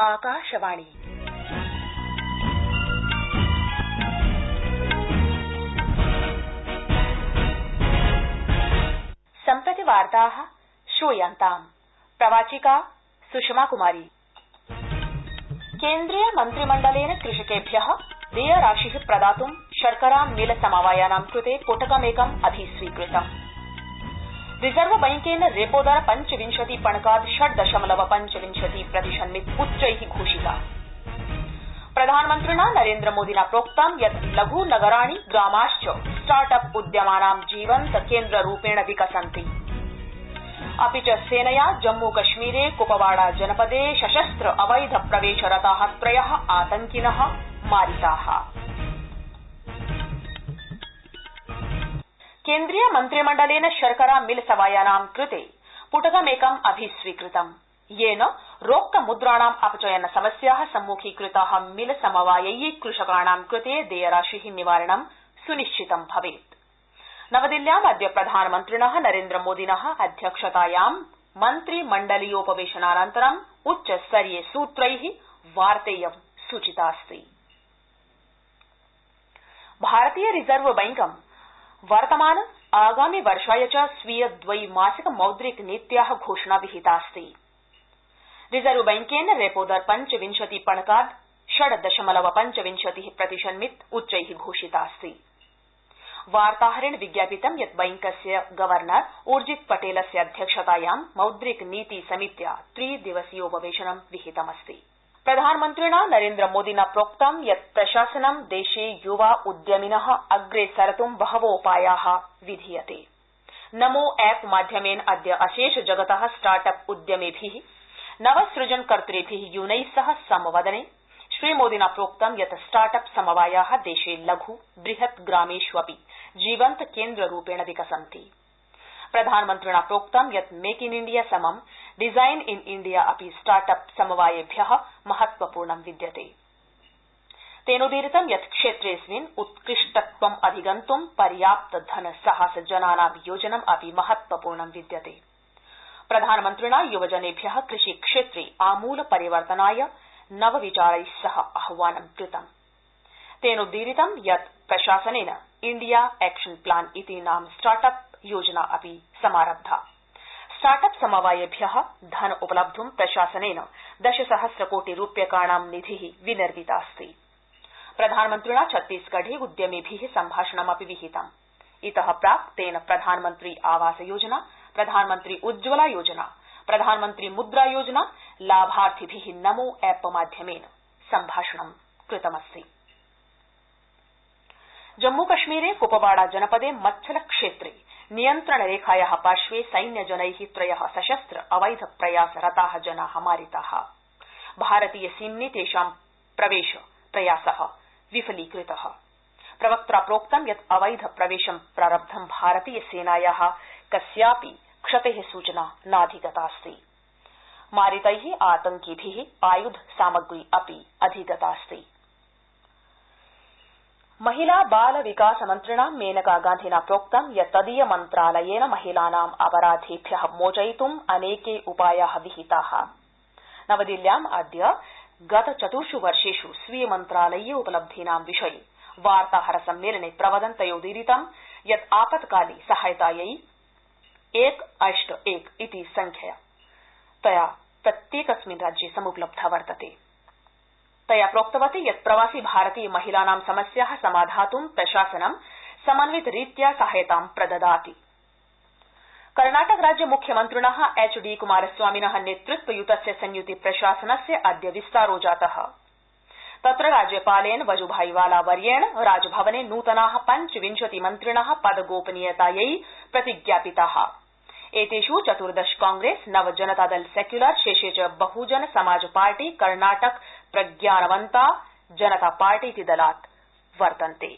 आकाशवाणी। सम्प्रति वार्ता श्रूयन्ताम्। प्रवाचिका सुषमा कुमारी। केंद्रीय मन्त्रिमण्डलेन कृषकेभ्य देयराशि प्रदातुं शर्करा मिल समवायानां कृते कोटकमेकम् अधिस्वीकृतम्। रिज़र्व बैंकेन रेपोदर पञ्चविंशति पणकात् षड् दशमलव पञ्चविंशति प्रतिशन्मित उच्चै घोषिता। प्रधानमन्त्रिणा नरेन्द्रमोदिना प्रोक्तं यत् लघ् नगराणि, ग्रामाश्च स्टार्ट अप उद्यमानां जीवन्त केन्द्ररूपेण विकसन्ति। अपि च सेनया जम्मूकश्मीरे, कुपवाड़ा जनपदे सशस्त्र अवैध प्रवेशरता त्रय आतंकिन मारिता। केंद्रीय मन्त्रिमण्डलेन शर्करा मिल सवायानां कृते पुटकमेकम् अभिस्वीकृतम्। येन रोक्तमुद्राणाम् अपचयन समस्या सम्मुखीकृता मिल समवायै कृषकाणां कृते देयराशि निवारणं सुनिश्चितं भवेत्। नवदिल्ल्यामद्य प्रधानमन्त्रिण नरेन्द्रमोदिन अध्यक्षतायां मन्त्रिमण्डलीयोपवेशनानन्तरम् उच्चस्तरीय सूत्रै वार्तेयं सूचितास्ति। भारतीय रिज़र्व बैंकं वर्तमान आगामि वर्षाय च स्वीय द्वैमासिक मौद्रिक नीत्या घोषणा विहितास्ति। रिज़र्व बैंकेन रेपोदर पञ्चविंशति पणकात् षड् दशमलव पञ्चविंशति प्रतिशन्मित उच्चै घोषितास्ति। वार्ताहरेण विज्ञापितं यत् बैंकस्य गवर्नर उर्जित पटेलस्य अध्यक्षतायां मौद्रिक नीति समित्या त्रिदिवसीयोपवेशनं विहितमस्ति। प्रधानमन्त्रिणा नरेन्द्रमोदिना प्रोक्तं यत् प्रशासनं देशे युवा उद्यमिन अग्रे सरतुं बहवोपाया विधीयते। नमो ऐप माध्यमेन अद्य अशेष जगत स्टार्ट अप उद्यमिभि नवसृजनकर्तृभि यूनै सह संवदने श्रीमोदिना प्रोक्तं यत् स्टार्ट अप समवाया देशे लघ्, बृहत् ग्रामेष्वपि जीवन्त केन्द्ररूपेण विकसन्ति। प्रधानमन्त्रिणा प्रोक्तं यत् मेक इन इण्डिया समं डिज़ाइन इन इण्डिया अपि स्टार्ट अप समवायेभ्य महत्वपूर्णं विद्यते। तेनोदीरितं यत् क्षेत्रेऽस्मिन् उत्कृष्टत्वम् अधिगन्तुं पर्याप्त धन साहस जनानां योजनम् अपि महत्वपूर्णं विद्यते। प्रधानमन्त्रिणा युवजनेभ्य कृषिक्षेत्रे आमूल परिवर्तनाय नवविचारै सह आह्वानं कृतम्। तेनोदीरितं यत् प्रशासनेन इण्डिया एक्शन प्लान इति नाम स्टार्ट अप योजना अपि समारब्धा। स्टार्ट अप समवायेभ्य धन उपलब्धुं प्रशासनेन दशसहस्र कोटि रूप्यकाणां निधि विनिर्मितास्ति। प्रधानमन्त्रिणा छत्तीसगढ़े उद्यमिभि सम्भाषणमपि विहितम्। इत प्राक् तेन प्रधानमन्त्री आवास योजना, प्रधानमन्त्री उज्ज्वला योजना, प्रधानमन्त्री मुद्रा योजना, लाभार्थिभि नमो ऐप माध्यमेन सम्भाषणं कृतमस्ति। जम्मूकश्मीरे कुपवाड़ा जनपदे मच्छल क्षेत्रे नियन्त्रण रेखाया पार्श्वे सैन्यजनै त्रय सशस्त्र अवैध प्रयासरता जना मारिता। भारतीय सीम्नि तेषां प्रवेश प्रयास विफलीकृत। प्रवक्त्रा प्रोक्तं यत् अवैध प्रवेशं प्रारब्धं भारतीय सेनाया कस्यापि क्षते सूचना नाधिगतास्ति। मारितै आतंकिभि आयुध सामग्री अपि अधिगतास्ति। महिला बाल विकास मन्त्रिणा मेनका गान्धिना प्रोक्तं यत् तदीय मन्त्रालयेन महिलानाम् अपराधेभ्य मोचयितुम् अनेके उपाया विहिता। नवदिल्ल्याम् अद्य गत चतुर्ष् वर्षेष् स्वीय मन्त्रालयीय उपलब्धीनां विषये वार्ताहर सम्मेलने प्रवदन् तयोदीरितं यत् आपत्काले सहायतायै एक अष्ट एक इति संख्यया तया प्रत्येकस्मिन् राज्ये समुपलब्धा वर्तते। तया प्रोक्तवती यत् प्रवासि भारतीय महिलानां समस्या समाधातुं प्रशासनं समन्वितरीत्या सहायतां प्रददाति। कर्णाटक राज्य मुख्यमन्त्रिण एच डी कुमारस्वामिन नेतृत्वयुतस्य संयुति प्रशासनस्य अद्य विस्तारो जात। तत्र राज्यपालेन वजुभाईवाला वर्येण राजभवने नूतना पञ्चविंशति मन्त्रिण पदगोपनीयतायै प्रतिज्ञापिता। एतेष् चतुर्दश कांग्रेस, नव जनतादल सेक्यूलर, शेषे च बहुजन समाज पार्टी, कर्णाटक प्रज्ञानवन्ता जनता पार्टीति दलात् वर्तन्ते।